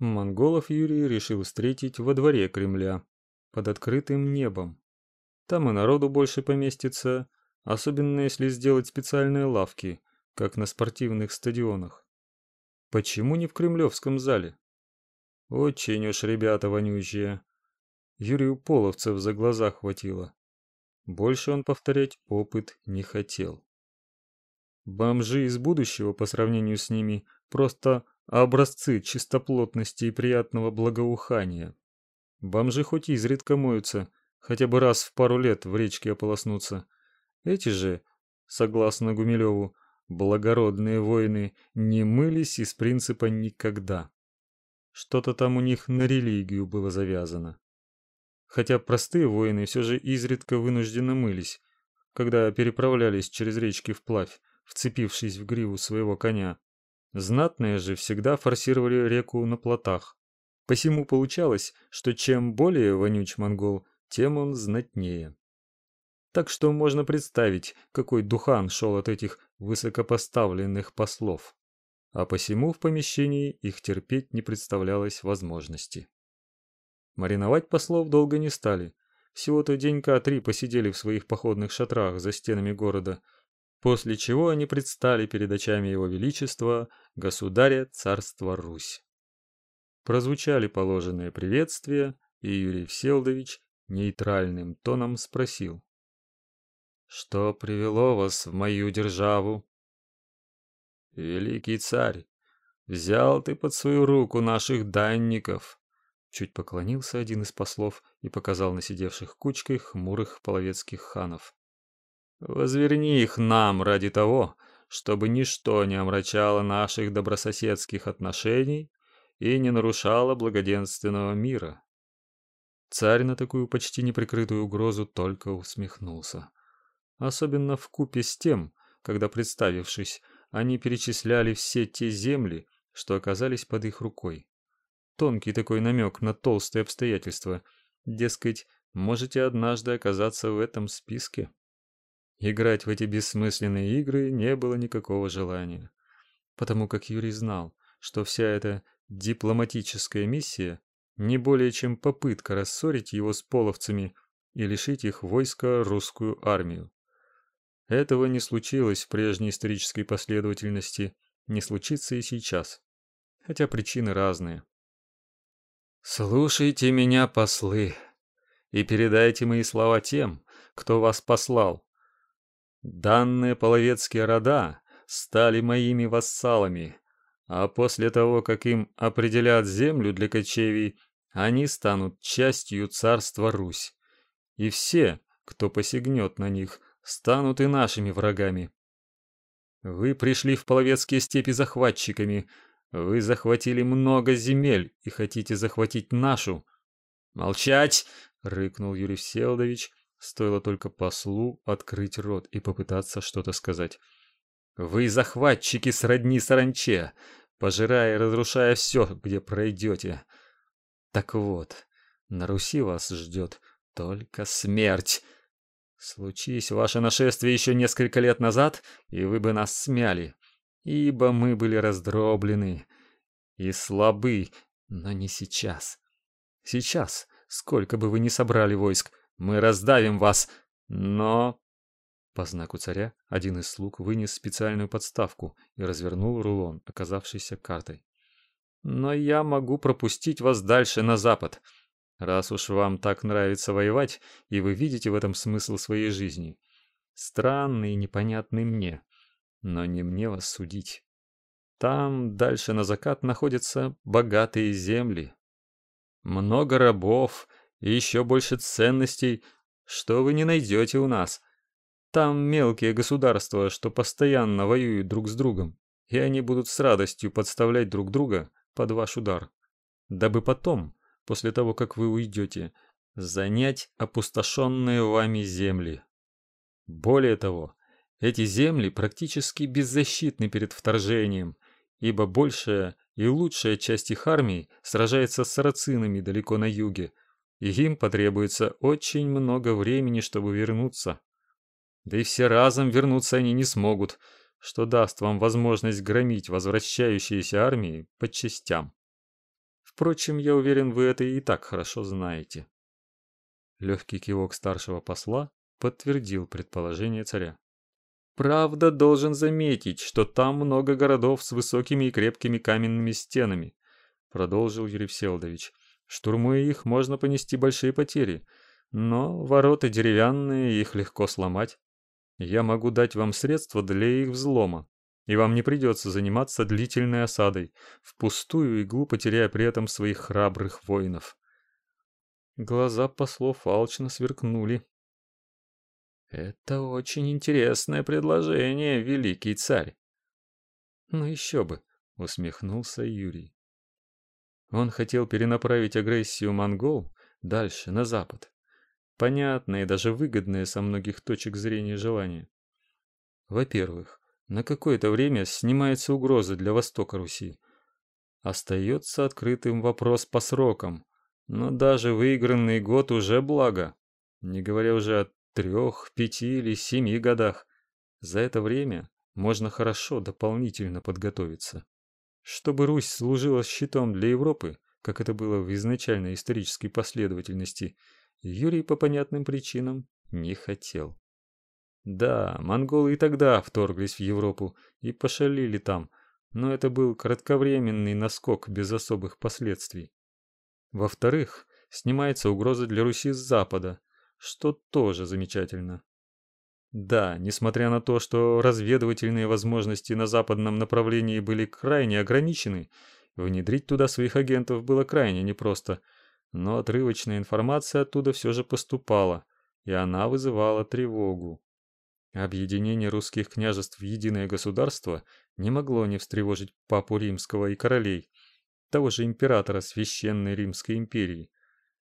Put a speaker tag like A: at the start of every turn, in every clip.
A: Монголов Юрий решил встретить во дворе Кремля, под открытым небом. Там и народу больше поместится, особенно если сделать специальные лавки, как на спортивных стадионах. Почему не в Кремлевском зале? Очень уж ребята вонючие. Юрию половцев за глаза хватило. Больше он повторять опыт не хотел. Бомжи из будущего по сравнению с ними просто образцы чистоплотности и приятного благоухания. Бомжи хоть изредка моются, хотя бы раз в пару лет в речке ополоснуться. Эти же, согласно Гумилеву, благородные воины не мылись из принципа никогда. Что-то там у них на религию было завязано. Хотя простые воины все же изредка вынуждены мылись, когда переправлялись через речки вплавь, вцепившись в гриву своего коня. Знатные же всегда форсировали реку на плотах. Посему получалось, что чем более вонюч монгол, тем он знатнее. Так что можно представить, какой духан шел от этих высокопоставленных послов. А посему в помещении их терпеть не представлялось возможности. Мариновать послов долго не стали. Всего-то денька три посидели в своих походных шатрах за стенами города, после чего они предстали перед очами его величества, государя царства Русь. Прозвучали положенные приветствия, и Юрий Всеволодович нейтральным тоном спросил: "Что привело вас в мою державу?" "Великий царь, взял ты под свою руку наших данников". Чуть поклонился один из послов и показал на сидевших кучкой хмурых половецких ханов. Возверни их нам ради того, чтобы ничто не омрачало наших добрососедских отношений и не нарушало благоденственного мира. Царь на такую почти неприкрытую угрозу только усмехнулся. Особенно в купе с тем, когда представившись, они перечисляли все те земли, что оказались под их рукой. Тонкий такой намек на толстые обстоятельства, дескать, можете однажды оказаться в этом списке. Играть в эти бессмысленные игры не было никакого желания, потому как Юрий знал, что вся эта дипломатическая миссия не более чем попытка рассорить его с половцами и лишить их войска русскую армию. Этого не случилось в прежней исторической последовательности, не случится и сейчас, хотя причины разные. Слушайте меня, послы, и передайте мои слова тем, кто вас послал. Данные половецкие рода стали моими вассалами, а после того, как им определят землю для кочевий, они станут частью царства Русь. И все, кто посягнет на них, станут и нашими врагами. Вы пришли в половецкие степи захватчиками, вы захватили много земель и хотите захватить нашу. Молчать, рыкнул Юрий Всеволодович, Стоило только послу открыть рот и попытаться что-то сказать. Вы захватчики сродни саранче, пожирая и разрушая все, где пройдете. Так вот, на Руси вас ждет только смерть. Случись ваше нашествие еще несколько лет назад, и вы бы нас смяли, ибо мы были раздроблены и слабы, но не сейчас. Сейчас, сколько бы вы ни собрали войск, мы раздавим вас, но по знаку царя один из слуг вынес специальную подставку и развернул рулон, оказавшийся картой. Но я могу пропустить вас дальше на запад. Раз уж вам так нравится воевать, и вы видите в этом смысл своей жизни. Странный и непонятный мне, но не мне вас судить. Там дальше на закат находятся богатые земли. Много рабов и еще больше ценностей, что вы не найдете у нас. Там мелкие государства, что постоянно воюют друг с другом, и они будут с радостью подставлять друг друга под ваш удар, дабы потом, после того, как вы уйдете, занять опустошенные вами земли. Более того, эти земли практически беззащитны перед вторжением, ибо большая и лучшая часть их армии сражается с сарацинами далеко на юге, и им потребуется очень много времени, чтобы вернуться. Да и все разом вернуться они не смогут, что даст вам возможность громить возвращающиеся армии по частям. Впрочем, я уверен, вы это и так хорошо знаете. Легкий кивок старшего посла подтвердил предположение царя. Правда, должен заметить, что там много городов с высокими и крепкими каменными стенами, продолжил Юрий Всеволодович. Штурмуя их, можно понести большие потери, но ворота деревянные, их легко сломать. Я могу дать вам средства для их взлома, и вам не придется заниматься длительной осадой, впустую и глупо теряя при этом своих храбрых воинов. Глаза послов алчно сверкнули. Это очень интересное предложение, великий царь. Ну еще бы, усмехнулся Юрий. Он хотел перенаправить агрессию монгол дальше, на запад. Понятное и даже выгодное со многих точек зрения желание. Во-первых, на какое-то время снимается угроза для востока Руси. Остается открытым вопрос по срокам, но даже выигранный год уже благо, не говоря уже о трех, пяти или семи годах. За это время можно хорошо дополнительно подготовиться. Чтобы Русь служила щитом для Европы, как это было в изначальной исторической последовательности, Юрий по понятным причинам не хотел. Да, монголы и тогда вторглись в Европу и пошалили там, но это был кратковременный наскок без особых последствий. Во-вторых, снимается угроза для Руси с запада, что тоже замечательно. Да, несмотря на то, что разведывательные возможности на западном направлении были крайне ограничены, внедрить туда своих агентов было крайне непросто, но отрывочная информация оттуда все же поступала, и она вызывала тревогу. Объединение русских княжеств в единое государство не могло не встревожить папу римского и королей, того же императора Священной Римской империи.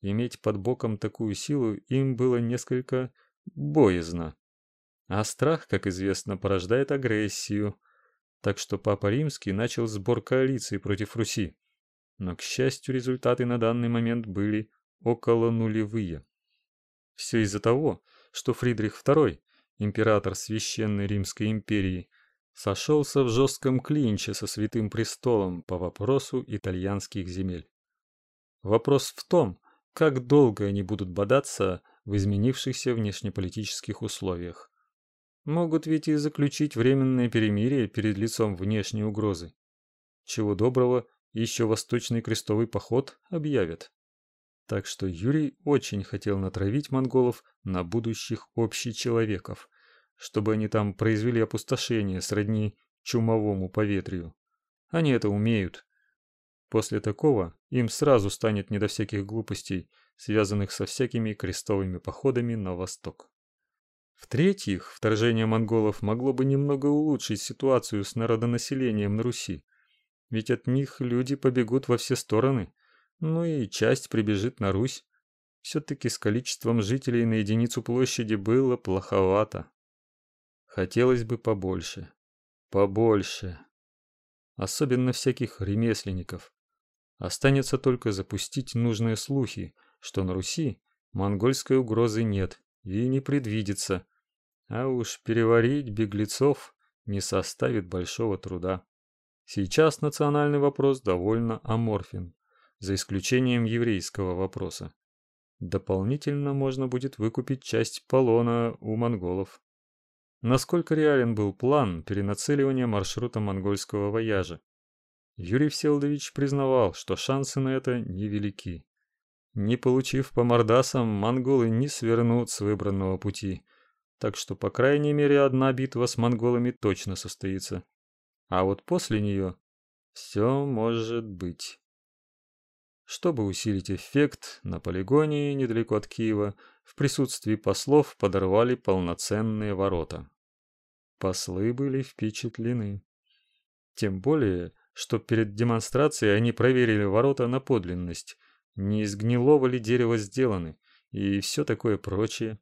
A: Иметь под боком такую силу им было несколько боязно. А страх, как известно, порождает агрессию. Так что папа Римский начал сбор коалиции против Руси. Но, к счастью, результаты на данный момент были около нулевые. Все из-за того, что Фридрих II император Священной Римской империи, сошелся в жестком клинче со Святым Престолом по вопросу итальянских земель. Вопрос в том, как долго они будут бодаться в изменившихся внешнеполитических условиях. Могут ведь и заключить временное перемирие перед лицом внешней угрозы. Чего доброго, еще Восточный крестовый поход объявят. Так что Юрий очень хотел натравить монголов на будущих общечеловеков, чтобы они там произвели опустошение сродни чумовому поветрию. Они это умеют. После такого им сразу станет не до всяких глупостей, связанных со всякими крестовыми походами на восток. В-третьих, вторжение монголов могло бы немного улучшить ситуацию с народонаселением на Руси. Ведь от них люди побегут во все стороны, ну и часть прибежит на Русь. Все-таки с количеством жителей на единицу площади было плоховато. Хотелось бы побольше. Побольше. Особенно всяких ремесленников. Останется только запустить нужные слухи, что на Руси монгольской угрозы нет и не предвидится. А уж переварить беглецов не составит большого труда. Сейчас национальный вопрос довольно аморфен за исключением еврейского вопроса. Дополнительно можно будет выкупить часть полона у монголов. Насколько реален был план перенацеливания маршрута монгольского вояжа? Юрий Всеволодович признавал, что шансы на это невелики. Не получив по мордасам, монголы не свернут с выбранного пути, так что по крайней мере одна битва с монголами точно состоится. А вот после нее все может быть. Чтобы усилить эффект, на полигоне недалеко от Киева в присутствии послов подорвали полноценные ворота. Послы были впечатлены. Тем более, что перед демонстрацией они проверили ворота на подлинность, не из гнилого ли дерева сделаны и все такое прочее.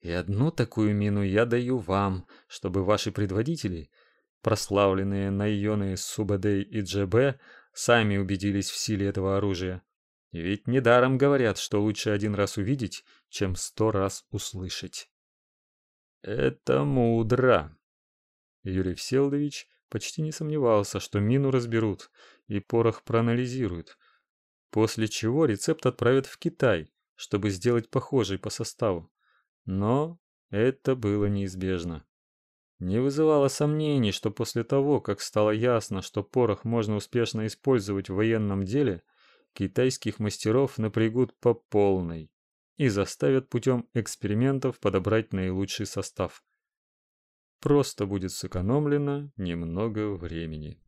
A: И одну такую мину я даю вам, чтобы ваши предводители, прославленные Найоны Субадей и Джебе, сами убедились в силе этого оружия. Ведь недаром говорят, что лучше один раз увидеть, чем сто раз услышать. Это мудро. Юрий Всеволодович почти не сомневался, что мину разберут и порох проанализируют, после чего рецепт отправят в Китай, чтобы сделать похожий по составу. Но это было неизбежно. Не вызывало сомнений, что после того, как стало ясно, что порох можно успешно использовать в военном деле, китайских мастеров напрягут по полной и заставят путем экспериментов подобрать наилучший состав. Просто будет сэкономлено немного времени.